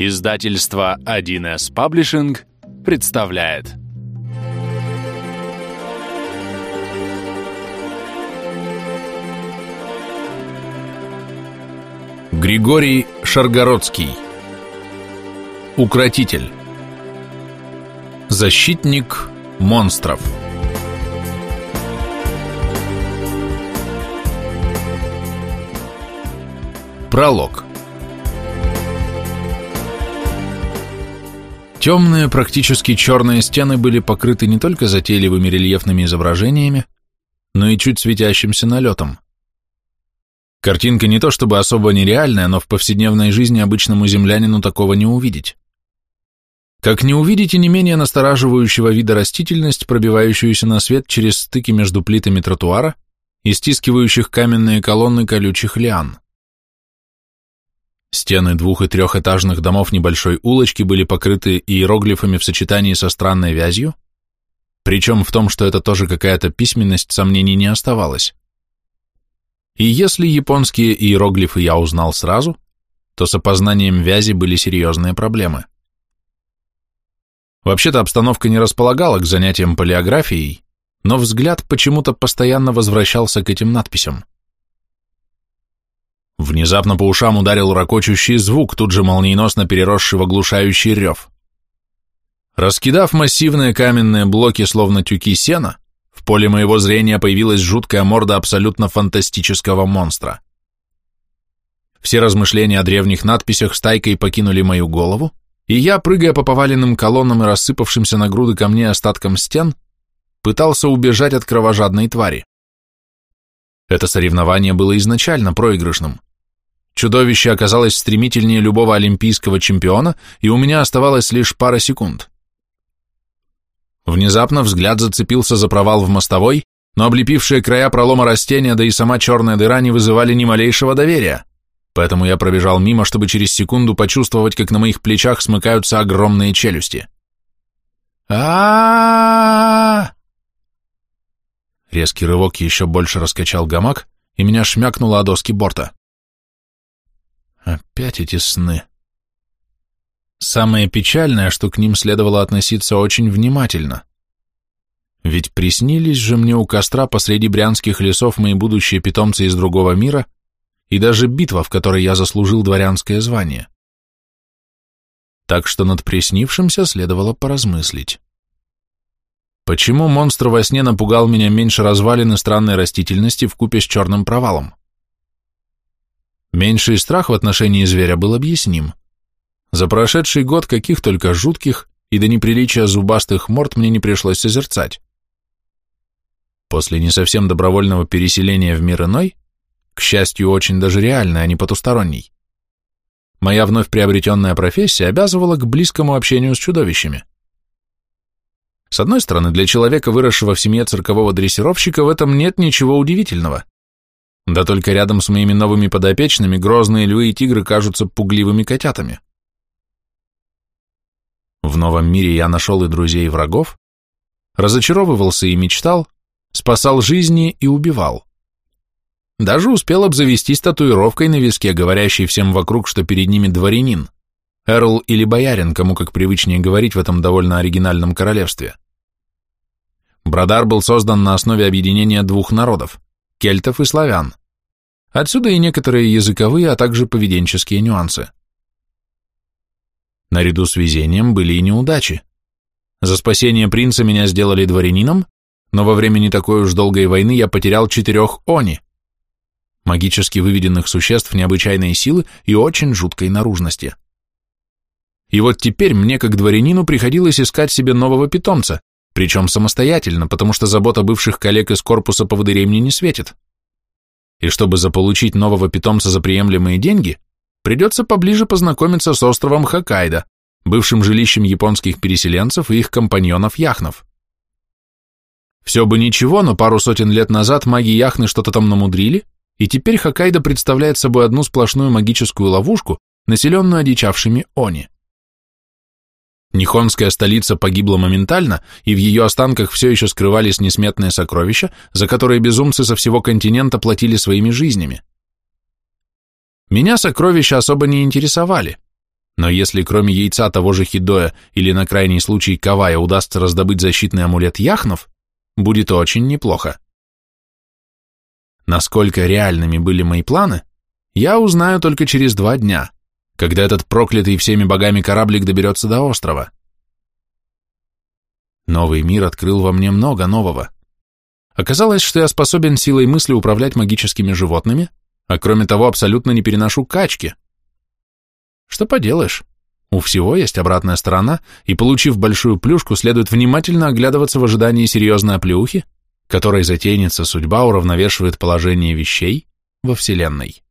Издательство 1С Паблишинг представляет. Григорий Шаргородский. Укротитель. Защитник монстров. Пролог Темные, практически черные стены были покрыты не только затейливыми рельефными изображениями, но и чуть светящимся налетом. Картинка не то чтобы особо нереальная, но в повседневной жизни обычному землянину такого не увидеть. Как не увидеть и не менее настораживающего вида растительность, пробивающуюся на свет через стыки между плитами тротуара и стискивающих каменные колонны колючих лиан. Стены двух- и трехэтажных домов небольшой улочки были покрыты иероглифами в сочетании со странной вязью, причем в том, что это тоже какая-то письменность, сомнений не оставалось. И если японские иероглифы я узнал сразу, то с опознанием вязи были серьезные проблемы. Вообще-то обстановка не располагала к занятиям полиографией, но взгляд почему-то постоянно возвращался к этим надписям. Внезапно по ушам ударил ракочущий звук, тут же молниеносно переросший в оглушающий рев. Раскидав массивные каменные блоки, словно тюки сена, в поле моего зрения появилась жуткая морда абсолютно фантастического монстра. Все размышления о древних надписях стайкой покинули мою голову, и я, прыгая по поваленным колоннам и рассыпавшимся на груды камней остаткам стен, пытался убежать от кровожадной твари. Это соревнование было изначально проигрышным. Чудовище оказалось стремительнее любого олимпийского чемпиона, и у меня оставалось лишь пара секунд. Внезапно взгляд зацепился за провал в мостовой, но облепившие края пролома растения, да и сама черная дыра не вызывали ни малейшего доверия, поэтому я пробежал мимо, чтобы через секунду почувствовать, как на моих плечах смыкаются огромные челюсти. а Резкий рывок еще больше раскачал гамак, и меня шмякнуло о доски борта. Опять эти сны. Самое печальное, что к ним следовало относиться очень внимательно. Ведь приснились же мне у костра посреди брянских лесов мои будущие питомцы из другого мира и даже битва, в которой я заслужил дворянское звание. Так что над приснившимся следовало поразмыслить. Почему монстр во сне напугал меня меньше развалины странной растительности в купе с черным провалом? Меньший страх в отношении зверя был объясним. За прошедший год каких только жутких и до неприличия зубастых морд мне не пришлось созерцать. После не совсем добровольного переселения в мир иной, к счастью, очень даже реальный, а не потусторонний, моя вновь приобретенная профессия обязывала к близкому общению с чудовищами. С одной стороны, для человека, выросшего в семье циркового дрессировщика, в этом нет ничего удивительного. Да только рядом с моими новыми подопечными грозные львы и тигры кажутся пугливыми котятами. В новом мире я нашел и друзей, и врагов, разочаровывался и мечтал, спасал жизни и убивал. Даже успел обзавестись татуировкой на виске, говорящей всем вокруг, что перед ними дворянин, эрл или боярин, кому как привычнее говорить в этом довольно оригинальном королевстве. Брадар был создан на основе объединения двух народов – кельтов и славян. Отсюда и некоторые языковые, а также поведенческие нюансы. Наряду с везением были и неудачи. За спасение принца меня сделали дворянином, но во время не такой уж долгой войны я потерял четырех они, магически выведенных существ необычайной силы и очень жуткой наружности. И вот теперь мне, как дворянину, приходилось искать себе нового питомца, причем самостоятельно, потому что забота бывших коллег из корпуса поводырей мне не светит. И чтобы заполучить нового питомца за приемлемые деньги, придется поближе познакомиться с островом Хоккайдо, бывшим жилищем японских переселенцев и их компаньонов-яхнов. Все бы ничего, но пару сотен лет назад маги яхны что-то там намудрили, и теперь Хоккайдо представляет собой одну сплошную магическую ловушку, населенную одичавшими они. Нихонская столица погибла моментально, и в ее останках все еще скрывались несметные сокровища, за которые безумцы со всего континента платили своими жизнями. Меня сокровища особо не интересовали, Но если кроме яйца того же Хидоя или на крайний случай Кавая удастся раздобыть защитный амулет Яхнов, будет очень неплохо. Насколько реальными были мои планы, я узнаю только через два дня, когда этот проклятый всеми богами кораблик доберется до острова. Новый мир открыл во мне много нового. Оказалось, что я способен силой мысли управлять магическими животными, а кроме того абсолютно не переношу качки. Что поделаешь, у всего есть обратная сторона, и, получив большую плюшку, следует внимательно оглядываться в ожидании серьезной оплеухи, которой затейница судьба уравновешивает положение вещей во Вселенной.